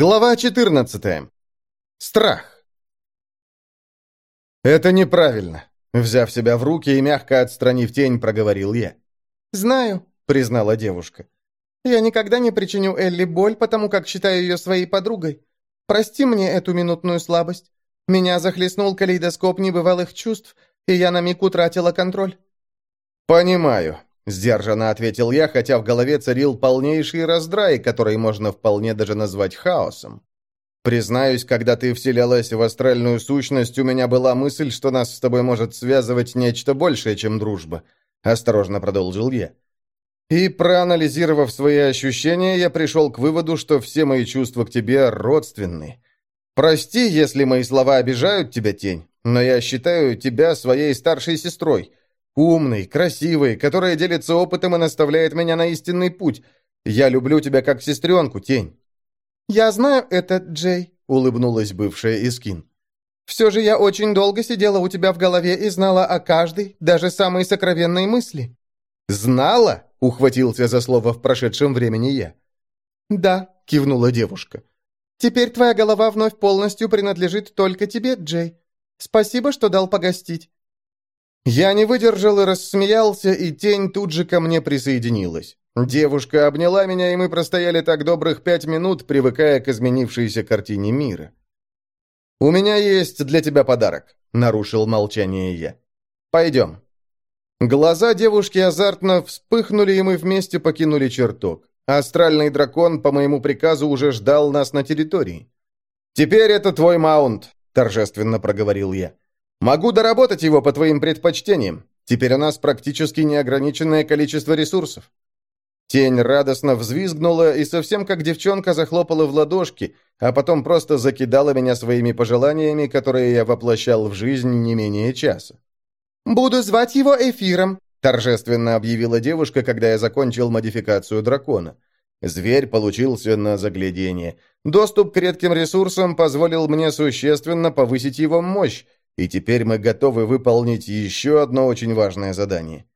Глава 14. Страх. «Это неправильно», — взяв себя в руки и мягко отстранив тень, проговорил я. «Знаю», — признала девушка. «Я никогда не причиню Элли боль, потому как считаю ее своей подругой. Прости мне эту минутную слабость. Меня захлестнул калейдоскоп небывалых чувств, и я на миг утратила контроль». «Понимаю», — сдержанно ответил я, хотя в голове царил полнейший раздрай, который можно вполне даже назвать хаосом. «Признаюсь, когда ты вселялась в астральную сущность, у меня была мысль, что нас с тобой может связывать нечто большее, чем дружба», — осторожно продолжил я. «И проанализировав свои ощущения, я пришел к выводу, что все мои чувства к тебе родственны. Прости, если мои слова обижают тебя, тень, но я считаю тебя своей старшей сестрой». Умный, красивый, которая делится опытом и наставляет меня на истинный путь. Я люблю тебя как сестренку, Тень». «Я знаю это, Джей», — улыбнулась бывшая Искин. «Все же я очень долго сидела у тебя в голове и знала о каждой, даже самой сокровенной мысли». «Знала?» — ухватился за слово в прошедшем времени я. «Да», — кивнула девушка. «Теперь твоя голова вновь полностью принадлежит только тебе, Джей. Спасибо, что дал погостить. Я не выдержал и рассмеялся, и тень тут же ко мне присоединилась. Девушка обняла меня, и мы простояли так добрых пять минут, привыкая к изменившейся картине мира. «У меня есть для тебя подарок», — нарушил молчание я. «Пойдем». Глаза девушки азартно вспыхнули, и мы вместе покинули чертог. Астральный дракон, по моему приказу, уже ждал нас на территории. «Теперь это твой маунт», — торжественно проговорил я. Могу доработать его по твоим предпочтениям. Теперь у нас практически неограниченное количество ресурсов». Тень радостно взвизгнула и совсем как девчонка захлопала в ладошки, а потом просто закидала меня своими пожеланиями, которые я воплощал в жизнь не менее часа. «Буду звать его Эфиром», — торжественно объявила девушка, когда я закончил модификацию дракона. Зверь получился на заглядение. Доступ к редким ресурсам позволил мне существенно повысить его мощь, и теперь мы готовы выполнить еще одно очень важное задание.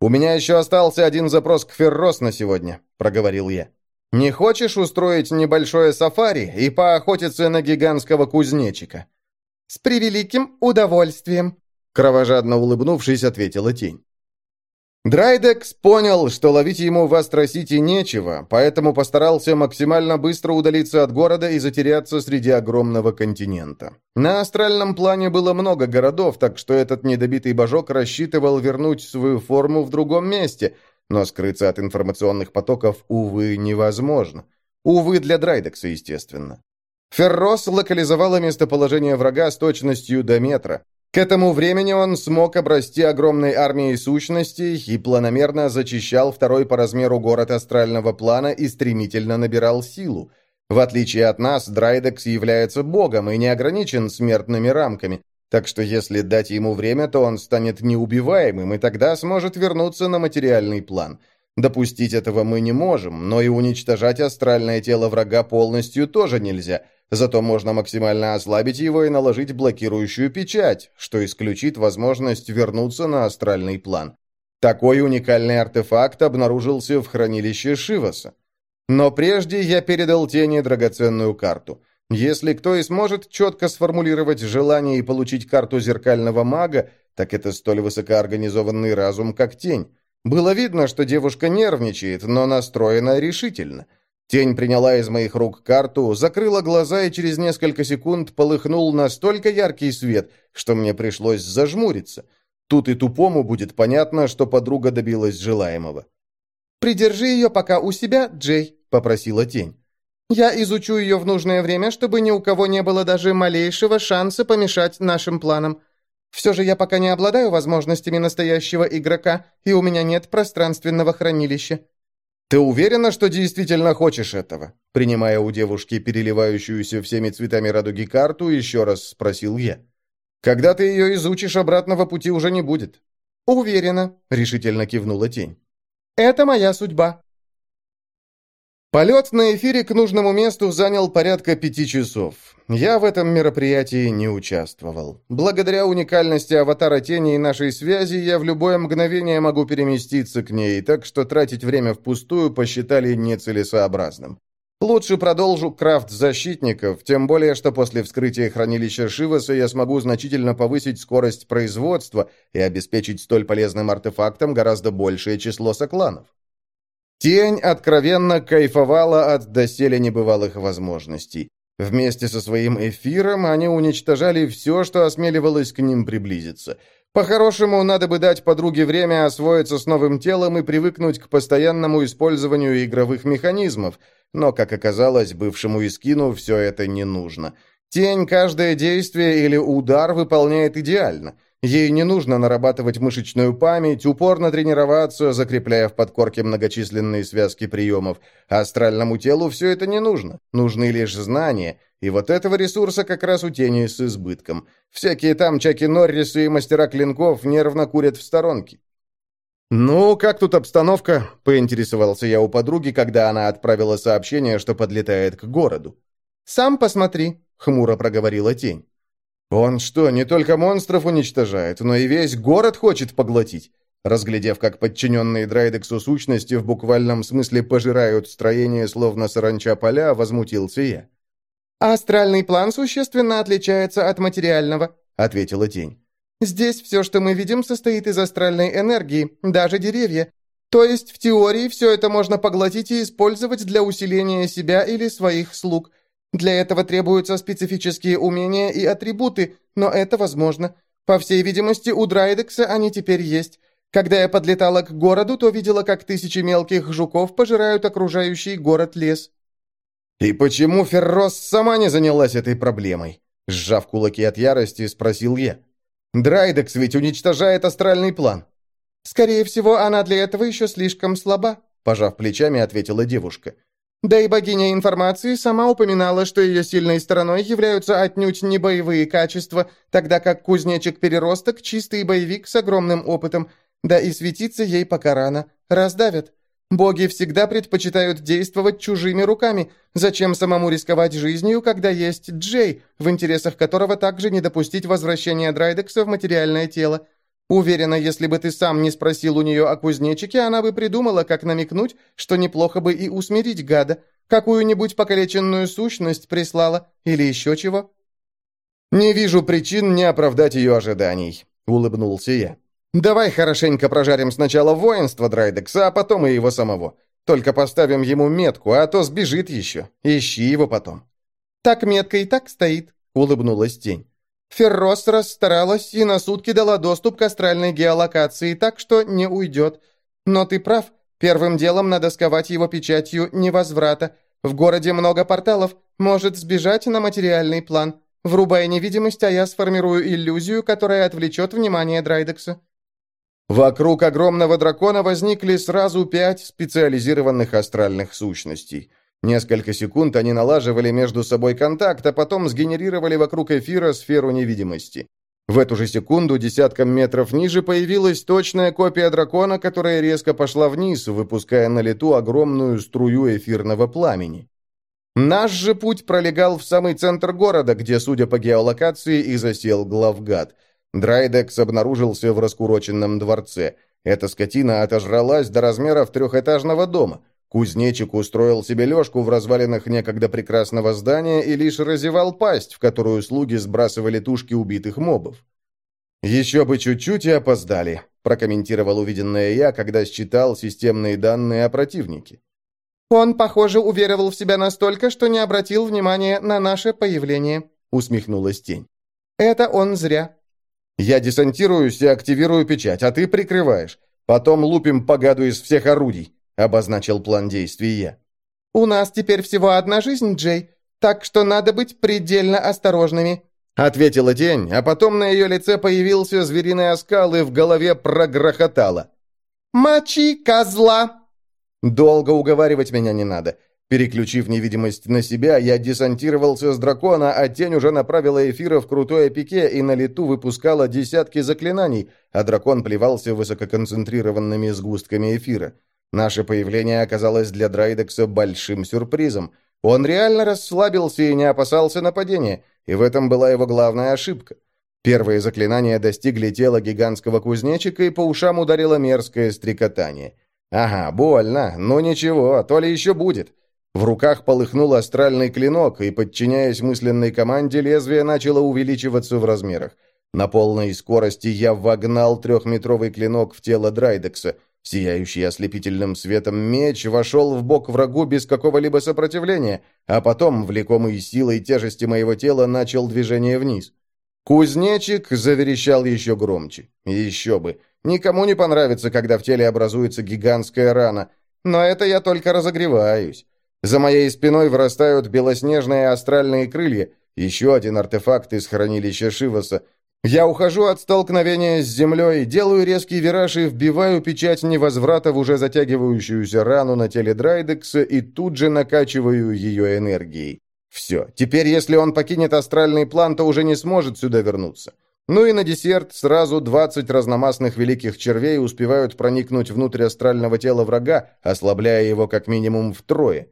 «У меня еще остался один запрос к Феррос на сегодня», — проговорил я. «Не хочешь устроить небольшое сафари и поохотиться на гигантского кузнечика?» «С превеликим удовольствием», — кровожадно улыбнувшись, ответила тень. Драйдекс понял, что ловить ему в Астро-Сити нечего, поэтому постарался максимально быстро удалиться от города и затеряться среди огромного континента. На астральном плане было много городов, так что этот недобитый божок рассчитывал вернуть свою форму в другом месте, но скрыться от информационных потоков, увы, невозможно. Увы, для Драйдекса, естественно. Феррос локализовала местоположение врага с точностью до метра. К этому времени он смог обрасти огромной армией сущностей и планомерно зачищал второй по размеру город астрального плана и стремительно набирал силу. В отличие от нас, Драйдекс является богом и не ограничен смертными рамками, так что если дать ему время, то он станет неубиваемым и тогда сможет вернуться на материальный план. Допустить этого мы не можем, но и уничтожать астральное тело врага полностью тоже нельзя – Зато можно максимально ослабить его и наложить блокирующую печать, что исключит возможность вернуться на астральный план. Такой уникальный артефакт обнаружился в хранилище Шиваса. Но прежде я передал тени драгоценную карту. Если кто и сможет четко сформулировать желание и получить карту зеркального мага, так это столь высокоорганизованный разум, как тень. Было видно, что девушка нервничает, но настроена решительно – Тень приняла из моих рук карту, закрыла глаза и через несколько секунд полыхнул настолько яркий свет, что мне пришлось зажмуриться. Тут и тупому будет понятно, что подруга добилась желаемого. «Придержи ее пока у себя, Джей», — попросила тень. «Я изучу ее в нужное время, чтобы ни у кого не было даже малейшего шанса помешать нашим планам. Все же я пока не обладаю возможностями настоящего игрока, и у меня нет пространственного хранилища». «Ты уверена, что действительно хочешь этого?» Принимая у девушки переливающуюся всеми цветами радуги карту, еще раз спросил я. «Когда ты ее изучишь, обратного пути уже не будет». «Уверена», — решительно кивнула тень. «Это моя судьба». Полет на эфире к нужному месту занял порядка пяти часов. Я в этом мероприятии не участвовал. Благодаря уникальности аватара тени и нашей связи, я в любое мгновение могу переместиться к ней, так что тратить время впустую посчитали нецелесообразным. Лучше продолжу крафт защитников, тем более, что после вскрытия хранилища Шиваса я смогу значительно повысить скорость производства и обеспечить столь полезным артефактом гораздо большее число сокланов. Тень откровенно кайфовала от доселе небывалых возможностей. Вместе со своим эфиром они уничтожали все, что осмеливалось к ним приблизиться – по-хорошему, надо бы дать подруге время освоиться с новым телом и привыкнуть к постоянному использованию игровых механизмов, но, как оказалось, бывшему Искину все это не нужно. Тень каждое действие или удар выполняет идеально. Ей не нужно нарабатывать мышечную память, упорно тренироваться, закрепляя в подкорке многочисленные связки приемов. А астральному телу все это не нужно. Нужны лишь знания – и вот этого ресурса как раз у тени с избытком. Всякие там Чаки Норрисы и мастера клинков нервно курят в сторонке. «Ну, как тут обстановка?» — поинтересовался я у подруги, когда она отправила сообщение, что подлетает к городу. «Сам посмотри», — хмуро проговорила тень. «Он что, не только монстров уничтожает, но и весь город хочет поглотить?» Разглядев, как подчиненные Драйдексу сущности в буквальном смысле пожирают строение, словно саранча поля, возмутился я. «Астральный план существенно отличается от материального», — ответила тень. «Здесь все, что мы видим, состоит из астральной энергии, даже деревья. То есть, в теории, все это можно поглотить и использовать для усиления себя или своих слуг. Для этого требуются специфические умения и атрибуты, но это возможно. По всей видимости, у Драйдекса они теперь есть. Когда я подлетала к городу, то видела, как тысячи мелких жуков пожирают окружающий город лес». «И почему Феррос сама не занялась этой проблемой?» Сжав кулаки от ярости, спросил я. «Драйдекс ведь уничтожает астральный план». «Скорее всего, она для этого еще слишком слаба», пожав плечами, ответила девушка. Да и богиня информации сама упоминала, что ее сильной стороной являются отнюдь не боевые качества, тогда как кузнечик-переросток – чистый боевик с огромным опытом, да и светиться ей пока рано, раздавят. Боги всегда предпочитают действовать чужими руками. Зачем самому рисковать жизнью, когда есть Джей, в интересах которого также не допустить возвращения Драйдекса в материальное тело? Уверена, если бы ты сам не спросил у нее о кузнечике, она бы придумала, как намекнуть, что неплохо бы и усмирить гада. Какую-нибудь покалеченную сущность прислала или еще чего. «Не вижу причин не оправдать ее ожиданий», — улыбнулся я. «Давай хорошенько прожарим сначала воинство Драйдекса, а потом и его самого. Только поставим ему метку, а то сбежит еще. Ищи его потом». «Так метка и так стоит», — улыбнулась тень. «Феррос расстаралась и на сутки дала доступ к астральной геолокации, так что не уйдет. Но ты прав, первым делом надо сковать его печатью невозврата. В городе много порталов, может сбежать на материальный план. Врубая невидимость, а я сформирую иллюзию, которая отвлечет внимание Драйдекса». Вокруг огромного дракона возникли сразу пять специализированных астральных сущностей. Несколько секунд они налаживали между собой контакт, а потом сгенерировали вокруг эфира сферу невидимости. В эту же секунду десятком метров ниже появилась точная копия дракона, которая резко пошла вниз, выпуская на лету огромную струю эфирного пламени. Наш же путь пролегал в самый центр города, где, судя по геолокации, и засел главгад – Драйдекс обнаружился в раскуроченном дворце. Эта скотина отожралась до размеров трехэтажного дома. Кузнечик устроил себе лёжку в развалинах некогда прекрасного здания и лишь разевал пасть, в которую слуги сбрасывали тушки убитых мобов. «Еще бы чуть-чуть и опоздали», – прокомментировал увиденное я, когда считал системные данные о противнике. «Он, похоже, уверовал в себя настолько, что не обратил внимания на наше появление», – усмехнулась тень. «Это он зря. Я десантируюсь и активирую печать, а ты прикрываешь. Потом лупим погаду из всех орудий», — обозначил план действий я. «У нас теперь всего одна жизнь, Джей, так что надо быть предельно осторожными», — ответила тень, а потом на ее лице появился звериный оскал и в голове прогрохотало. «Мочи козла!» «Долго уговаривать меня не надо. Переключив невидимость на себя, я десантировался с дракона, а тень уже направила эфира в крутое пике и на лету выпускала десятки заклинаний, а дракон плевался высококонцентрированными сгустками эфира. Наше появление оказалось для Драйдекса большим сюрпризом. Он реально расслабился и не опасался нападения, и в этом была его главная ошибка. Первые заклинания достигли тела гигантского кузнечика, и по ушам ударило мерзкое стрекотание. «Ага, больно, но ничего, то ли еще будет». В руках полыхнул астральный клинок, и, подчиняясь мысленной команде, лезвие начало увеличиваться в размерах. На полной скорости я вогнал трехметровый клинок в тело Драйдекса. Сияющий ослепительным светом меч вошел в бок врагу без какого-либо сопротивления, а потом, влекомый силой тяжести моего тела, начал движение вниз. Кузнечик заверещал еще громче. Еще бы. Никому не понравится, когда в теле образуется гигантская рана. Но это я только разогреваюсь. За моей спиной вырастают белоснежные астральные крылья, еще один артефакт из хранилища Шиваса, я ухожу от столкновения с землей, делаю резкий вираж и вбиваю печать невозврата в уже затягивающуюся рану на теле Драйдекса и тут же накачиваю ее энергией. Все, теперь если он покинет астральный план, то уже не сможет сюда вернуться. Ну и на десерт сразу 20 разномастных великих червей успевают проникнуть внутрь астрального тела врага, ослабляя его как минимум втрое.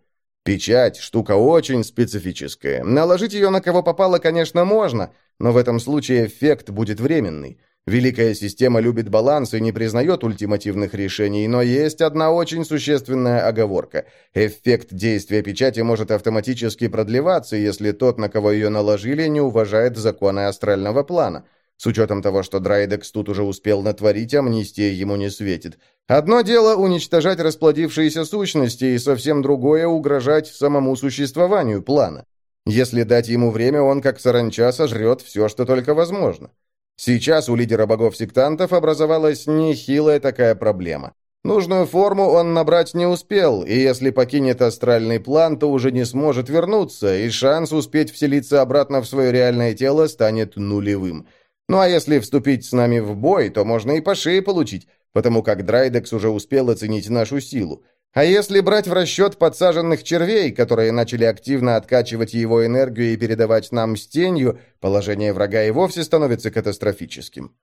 Печать – штука очень специфическая. Наложить ее на кого попало, конечно, можно, но в этом случае эффект будет временный. Великая система любит баланс и не признает ультимативных решений, но есть одна очень существенная оговорка. Эффект действия печати может автоматически продлеваться, если тот, на кого ее наложили, не уважает законы астрального плана – с учетом того, что Драйдекс тут уже успел натворить, амнистия ему не светит. Одно дело уничтожать расплодившиеся сущности, и совсем другое — угрожать самому существованию плана. Если дать ему время, он, как саранча, сожрет все, что только возможно. Сейчас у лидера богов-сектантов образовалась нехилая такая проблема. Нужную форму он набрать не успел, и если покинет астральный план, то уже не сможет вернуться, и шанс успеть вселиться обратно в свое реальное тело станет нулевым. Ну а если вступить с нами в бой, то можно и по шее получить, потому как Драйдекс уже успел оценить нашу силу. А если брать в расчет подсаженных червей, которые начали активно откачивать его энергию и передавать нам с тенью, положение врага и вовсе становится катастрофическим.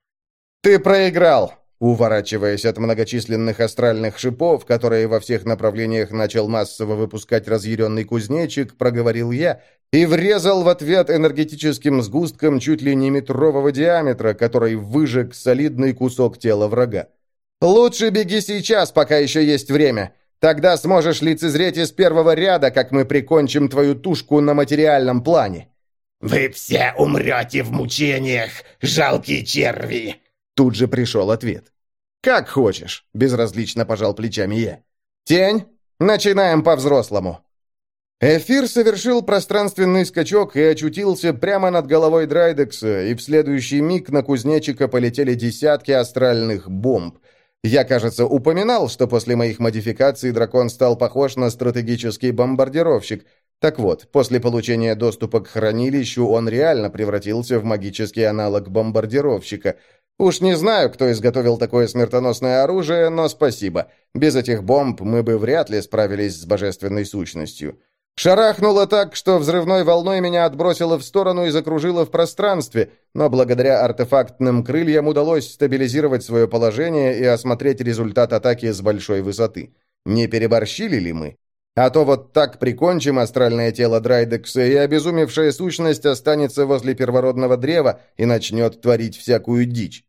«Ты проиграл!» Уворачиваясь от многочисленных астральных шипов, которые во всех направлениях начал массово выпускать разъяренный кузнечик, проговорил я и врезал в ответ энергетическим сгустком чуть ли не метрового диаметра, который выжег солидный кусок тела врага. «Лучше беги сейчас, пока еще есть время. Тогда сможешь лицезреть из первого ряда, как мы прикончим твою тушку на материальном плане». «Вы все умрете в мучениях, жалкие черви!» Тут же пришел ответ. «Как хочешь», — безразлично пожал плечами я. «Тень, начинаем по-взрослому». Эфир совершил пространственный скачок и очутился прямо над головой Драйдекса, и в следующий миг на кузнечика полетели десятки астральных бомб. Я, кажется, упоминал, что после моих модификаций дракон стал похож на стратегический бомбардировщик. Так вот, после получения доступа к хранилищу он реально превратился в магический аналог бомбардировщика. Уж не знаю, кто изготовил такое смертоносное оружие, но спасибо. Без этих бомб мы бы вряд ли справились с божественной сущностью. Шарахнуло так, что взрывной волной меня отбросило в сторону и закружило в пространстве, но благодаря артефактным крыльям удалось стабилизировать свое положение и осмотреть результат атаки с большой высоты. Не переборщили ли мы? А то вот так прикончим астральное тело Драйдекса, и обезумевшая сущность останется возле первородного древа и начнет творить всякую дичь.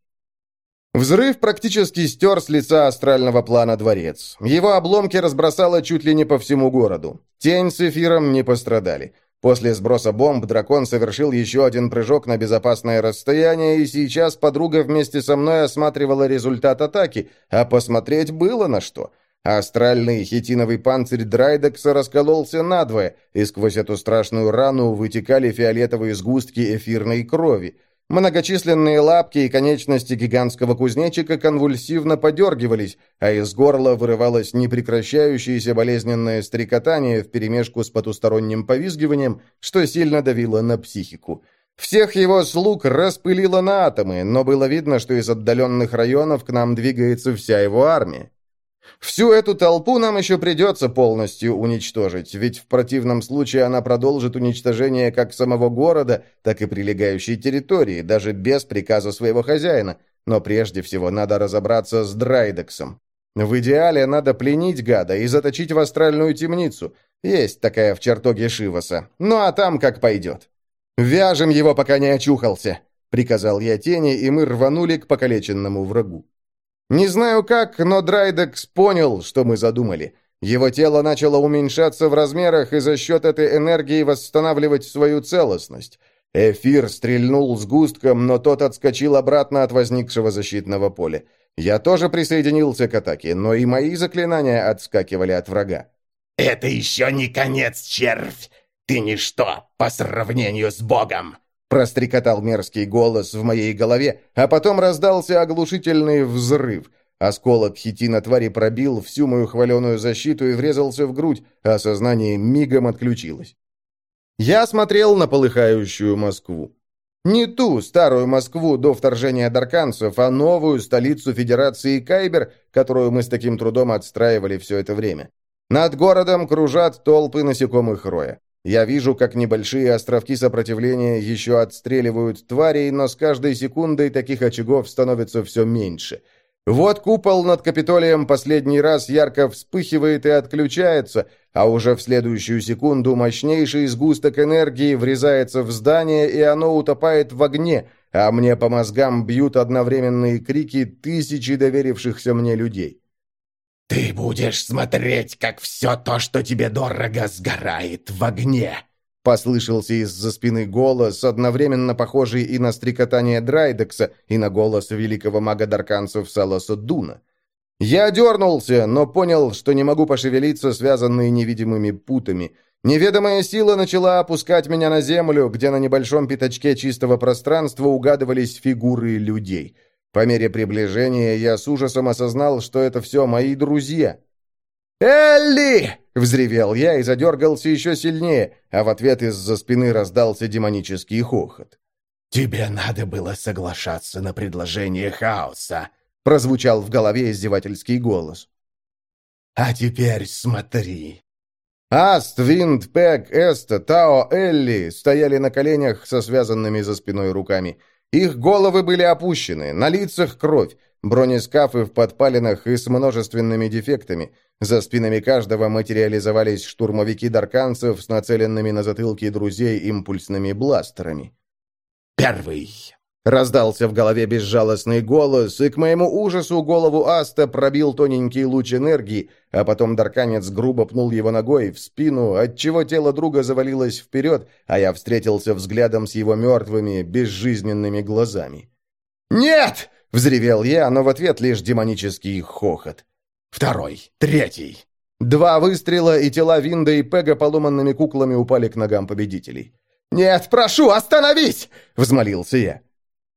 Взрыв практически стер с лица астрального плана дворец. Его обломки разбросало чуть ли не по всему городу. Тень с эфиром не пострадали. После сброса бомб дракон совершил еще один прыжок на безопасное расстояние, и сейчас подруга вместе со мной осматривала результат атаки, а посмотреть было на что. Астральный хитиновый панцирь Драйдекса раскололся надвое, и сквозь эту страшную рану вытекали фиолетовые сгустки эфирной крови. Многочисленные лапки и конечности гигантского кузнечика конвульсивно подергивались, а из горла вырывалось непрекращающееся болезненное стрекотание вперемешку с потусторонним повизгиванием, что сильно давило на психику. Всех его слуг распылило на атомы, но было видно, что из отдаленных районов к нам двигается вся его армия. Всю эту толпу нам еще придется полностью уничтожить, ведь в противном случае она продолжит уничтожение как самого города, так и прилегающей территории, даже без приказа своего хозяина. Но прежде всего надо разобраться с Драйдексом. В идеале надо пленить гада и заточить в астральную темницу. Есть такая в чертоге Шиваса. Ну а там как пойдет. «Вяжем его, пока не очухался», — приказал я тени, и мы рванули к покалеченному врагу. Не знаю как, но Драйдекс понял, что мы задумали. Его тело начало уменьшаться в размерах и за счет этой энергии восстанавливать свою целостность. Эфир стрельнул сгустком, но тот отскочил обратно от возникшего защитного поля. Я тоже присоединился к атаке, но и мои заклинания отскакивали от врага. «Это еще не конец, червь! Ты ничто по сравнению с Богом!» Прострекотал мерзкий голос в моей голове, а потом раздался оглушительный взрыв. Осколок хитина твари пробил всю мою хваленую защиту и врезался в грудь, а сознание мигом отключилось. Я смотрел на полыхающую Москву. Не ту старую Москву до вторжения дарканцев, а новую столицу Федерации Кайбер, которую мы с таким трудом отстраивали все это время. Над городом кружат толпы насекомых роя. Я вижу, как небольшие островки сопротивления еще отстреливают тварей, но с каждой секундой таких очагов становится все меньше – вот купол над Капитолием последний раз ярко вспыхивает и отключается, а уже в следующую секунду мощнейший сгусток энергии врезается в здание, и оно утопает в огне, а мне по мозгам бьют одновременные крики тысячи доверившихся мне людей. «Ты будешь смотреть, как все то, что тебе дорого, сгорает в огне!» Послышался из-за спины голос, одновременно похожий и на стрекотание Драйдекса, и на голос великого мага Дарканцев Саласа Дуна. Я дернулся, но понял, что не могу пошевелиться, связанные невидимыми путами. Неведомая сила начала опускать меня на землю, где на небольшом пятачке чистого пространства угадывались фигуры людей. По мере приближения я с ужасом осознал, что это все мои друзья. «Элли!» — взревел я и задергался еще сильнее, а в ответ из-за спины раздался демонический хохот. «Тебе надо было соглашаться на предложение хаоса», — прозвучал в голове издевательский голос. «А теперь смотри». Аст, Винд, Пэг, Эста, Тао, Элли стояли на коленях со связанными за спиной руками. Их головы были опущены, на лицах кровь, бронескафы в подпалинах и с множественными дефектами — за спинами каждого материализовались штурмовики дарканцев с нацеленными на затылки друзей импульсными бластерами. «Первый!» Раздался в голове безжалостный голос, и к моему ужасу голову Аста пробил тоненький луч энергии, а потом Дарканец грубо пнул его ногой в спину, отчего тело друга завалилось вперед, а я встретился взглядом с его мертвыми, безжизненными глазами. «Нет!» — взревел я, но в ответ лишь демонический хохот. Второй. Третий. Два выстрела, и тела Винда и Пега поломанными куклами упали к ногам победителей. «Нет, прошу, остановись!» — взмолился я.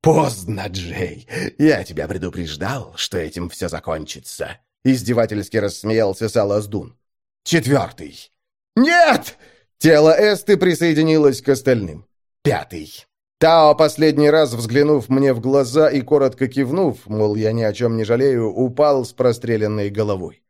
«Поздно, Джей. Я тебя предупреждал, что этим все закончится». Издевательски рассмеялся Салас Дун. «Четвертый». «Нет!» Тело Эсты присоединилось к остальным. «Пятый». Тао, последний раз взглянув мне в глаза и коротко кивнув, мол, я ни о чем не жалею, упал с простреленной головой.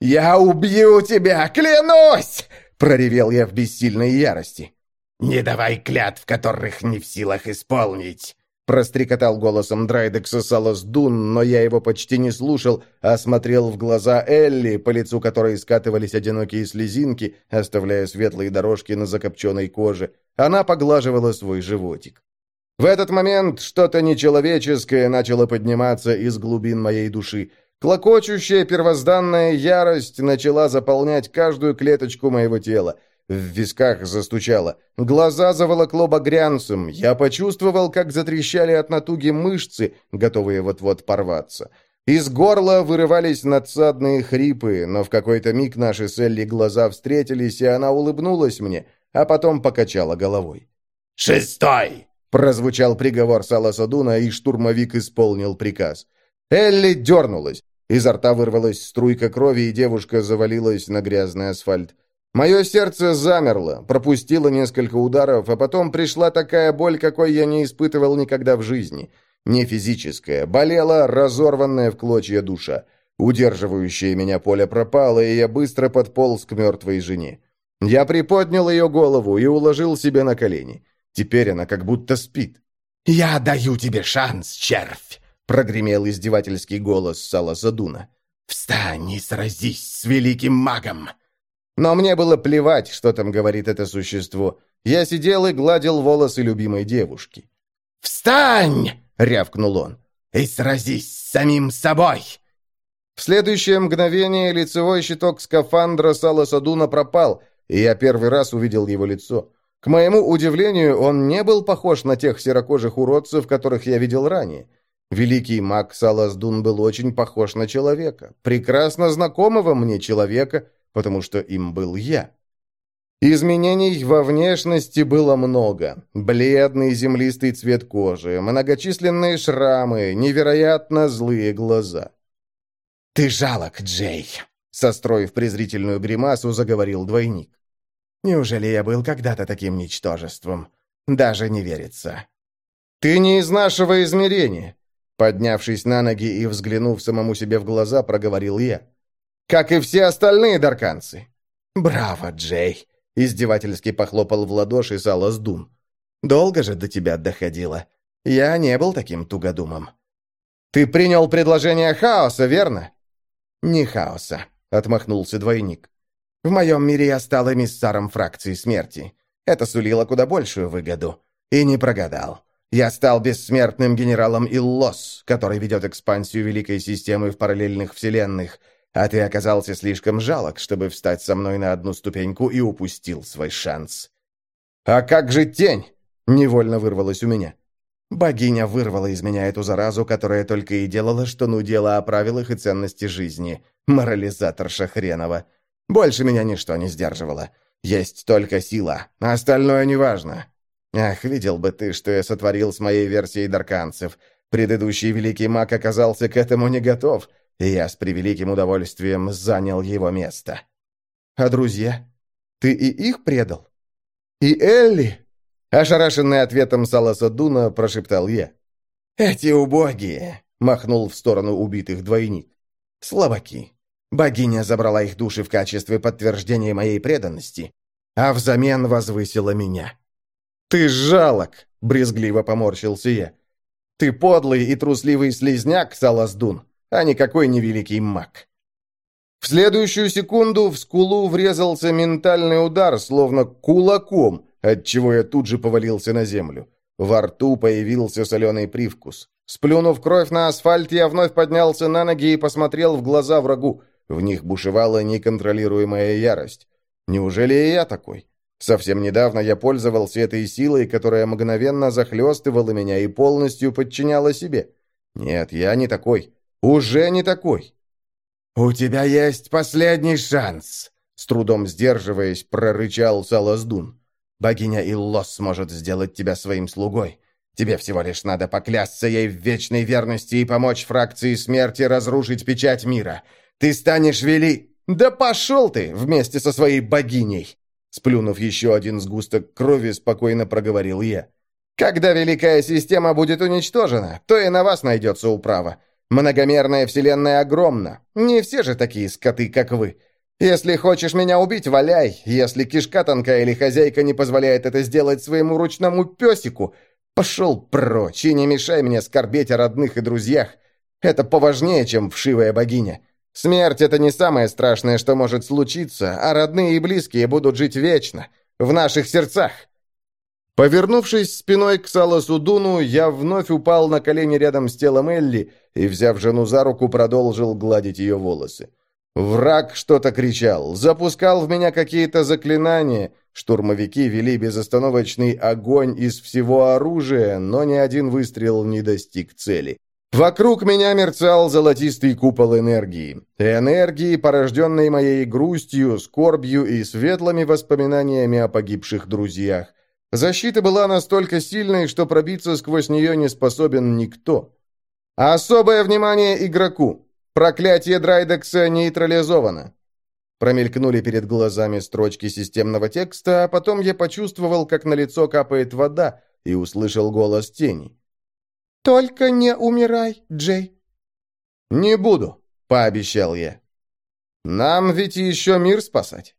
«Я убью тебя, клянусь!» — проревел я в бессильной ярости. «Не давай клятв, которых не в силах исполнить!» Прострекотал голосом Драйдекса Салас Дун, но я его почти не слушал, а смотрел в глаза Элли, по лицу которой скатывались одинокие слезинки, оставляя светлые дорожки на закопченной коже. Она поглаживала свой животик. В этот момент что-то нечеловеческое начало подниматься из глубин моей души. Клокочущая первозданная ярость начала заполнять каждую клеточку моего тела. В висках застучало. Глаза заволокло багрянцем. Я почувствовал, как затрещали от натуги мышцы, готовые вот-вот порваться. Из горла вырывались надсадные хрипы, но в какой-то миг наши с Элли глаза встретились, и она улыбнулась мне, а потом покачала головой. «Шестой!» Прозвучал приговор Саласа Дуна, и штурмовик исполнил приказ. Элли дернулась. Изо рта вырвалась струйка крови, и девушка завалилась на грязный асфальт. Мое сердце замерло, пропустило несколько ударов, а потом пришла такая боль, какой я не испытывал никогда в жизни. Не физическая, болела разорванная в клочья душа. Удерживающее меня поле пропало, и я быстро подполз к мертвой жене. Я приподнял ее голову и уложил себе на колени. Теперь она как будто спит. «Я даю тебе шанс, червь!» — прогремел издевательский голос Салазадуна. «Встань и сразись с великим магом!» Но мне было плевать, что там говорит это существо. Я сидел и гладил волосы любимой девушки. «Встань!» — рявкнул он. «И сразись с самим собой!» В следующее мгновение лицевой щиток скафандра Сала Садуна пропал, и я первый раз увидел его лицо. К моему удивлению, он не был похож на тех серокожих уродцев, которых я видел ранее. Великий маг Салаздун был очень похож на человека, прекрасно знакомого мне человека, потому что им был я. Изменений во внешности было много. Бледный землистый цвет кожи, многочисленные шрамы, невероятно злые глаза. «Ты жалок, Джей!» Состроив презрительную гримасу, заговорил двойник. «Неужели я был когда-то таким ничтожеством? Даже не верится». «Ты не из нашего измерения!» Поднявшись на ноги и взглянув самому себе в глаза, проговорил я. «Как и все остальные дарканцы!» «Браво, Джей!» Издевательски похлопал в ладоши Салас Дун. «Долго же до тебя доходило. Я не был таким тугодумом». «Ты принял предложение хаоса, верно?» «Не хаоса», — отмахнулся двойник. «В моем мире я стал эмиссаром фракции смерти. Это сулило куда большую выгоду. И не прогадал. Я стал бессмертным генералом Иллос, который ведет экспансию Великой Системы в параллельных вселенных, а ты оказался слишком жалок, чтобы встать со мной на одну ступеньку и упустил свой шанс». «А как же тень?» — невольно вырвалось у меня. Богиня вырвала из меня эту заразу, которая только и делала, что нудела о правилах и ценности жизни. Морализаторша хренова. Больше меня ничто не сдерживало. Есть только сила, а остальное неважно. Ах, видел бы ты, что я сотворил с моей версией дарканцев. Предыдущий великий маг оказался к этому не готов — и я с превеликим удовольствием занял его место. А друзья? Ты и их предал? И Элли? Ошарашенный ответом Саласа Дуна прошептал я. «Эти убогие!» — махнул в сторону убитых двойник. «Слабаки. Богиня забрала их души в качестве подтверждения моей преданности, а взамен возвысила меня». «Ты жалок!» — брезгливо поморщился я. «Ты подлый и трусливый слезняк, Саласдун а никакой не великий маг. В следующую секунду в скулу врезался ментальный удар, словно кулаком, отчего я тут же повалился на землю. Во рту появился соленый привкус. Сплюнув кровь на асфальт, я вновь поднялся на ноги и посмотрел в глаза врагу. В них бушевала неконтролируемая ярость. Неужели и я такой? Совсем недавно я пользовался этой силой, которая мгновенно захлестывала меня и полностью подчиняла себе. Нет, я не такой. Уже не такой. «У тебя есть последний шанс!» С трудом сдерживаясь, прорычал Салаздун. «Богиня Иллос сможет сделать тебя своим слугой. Тебе всего лишь надо поклясться ей в вечной верности и помочь фракции смерти разрушить печать мира. Ты станешь вели...» «Да пошел ты вместе со своей богиней!» Сплюнув еще один сгусток крови, спокойно проговорил я. «Когда Великая Система будет уничтожена, то и на вас найдется управа. Многомерная вселенная огромна. Не все же такие скоты, как вы. Если хочешь меня убить, валяй. Если кишка тонкая или хозяйка не позволяет это сделать своему ручному песику, пошел прочь и не мешай мне скорбеть о родных и друзьях. Это поважнее, чем вшивая богиня. Смерть — это не самое страшное, что может случиться, а родные и близкие будут жить вечно, в наших сердцах. Повернувшись спиной к Саласу Дуну, я вновь упал на колени рядом с телом Элли и, взяв жену за руку, продолжил гладить ее волосы. Враг что-то кричал, запускал в меня какие-то заклинания. Штурмовики вели безостановочный огонь из всего оружия, но ни один выстрел не достиг цели. Вокруг меня мерцал золотистый купол энергии. Энергии, порожденной моей грустью, скорбью и светлыми воспоминаниями о погибших друзьях. Защита была настолько сильной, что пробиться сквозь нее не способен никто. Особое внимание игроку. Проклятие Драйдекса нейтрализовано. Промелькнули перед глазами строчки системного текста, а потом я почувствовал, как на лицо капает вода, и услышал голос тени. «Только не умирай, Джей». «Не буду», — пообещал я. «Нам ведь еще мир спасать».